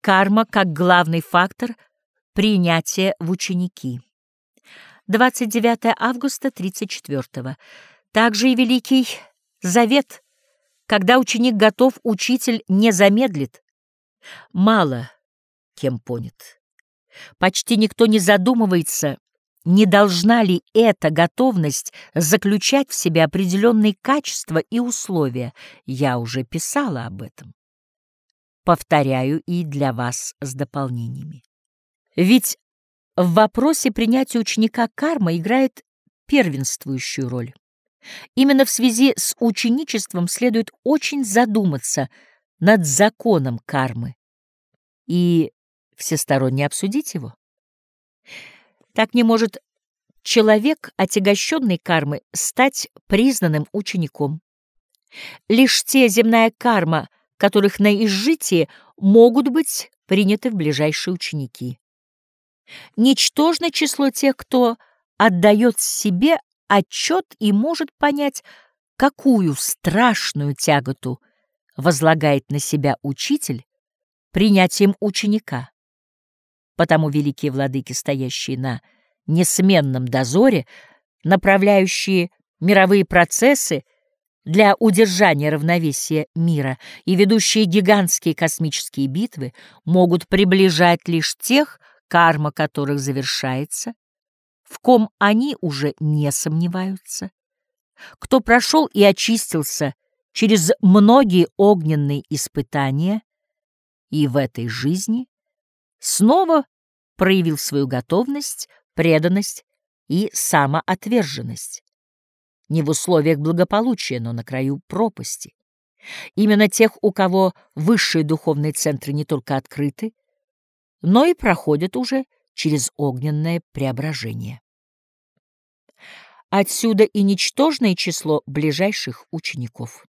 Карма как главный фактор принятия в ученики. 29 августа 34 Также и Великий Завет, когда ученик готов, учитель не замедлит. Мало кем понят. Почти никто не задумывается, не должна ли эта готовность заключать в себе определенные качества и условия. Я уже писала об этом. Повторяю и для вас с дополнениями. Ведь в вопросе принятия ученика карма играет первенствующую роль. Именно в связи с ученичеством следует очень задуматься над законом кармы и всесторонне обсудить его. Так не может человек, отягощенный кармы, стать признанным учеником. Лишь те земная карма, которых на изжитие могут быть приняты в ближайшие ученики. Ничтожно число тех, кто отдает себе отчет и может понять, какую страшную тяготу возлагает на себя учитель принятием ученика. Потому великие владыки, стоящие на несменном дозоре, направляющие мировые процессы для удержания равновесия мира и ведущие гигантские космические битвы, могут приближать лишь тех, карма которых завершается, в ком они уже не сомневаются, кто прошел и очистился через многие огненные испытания и в этой жизни снова проявил свою готовность, преданность и самоотверженность. Не в условиях благополучия, но на краю пропасти. Именно тех, у кого высшие духовные центры не только открыты, но и проходят уже через огненное преображение. Отсюда и ничтожное число ближайших учеников.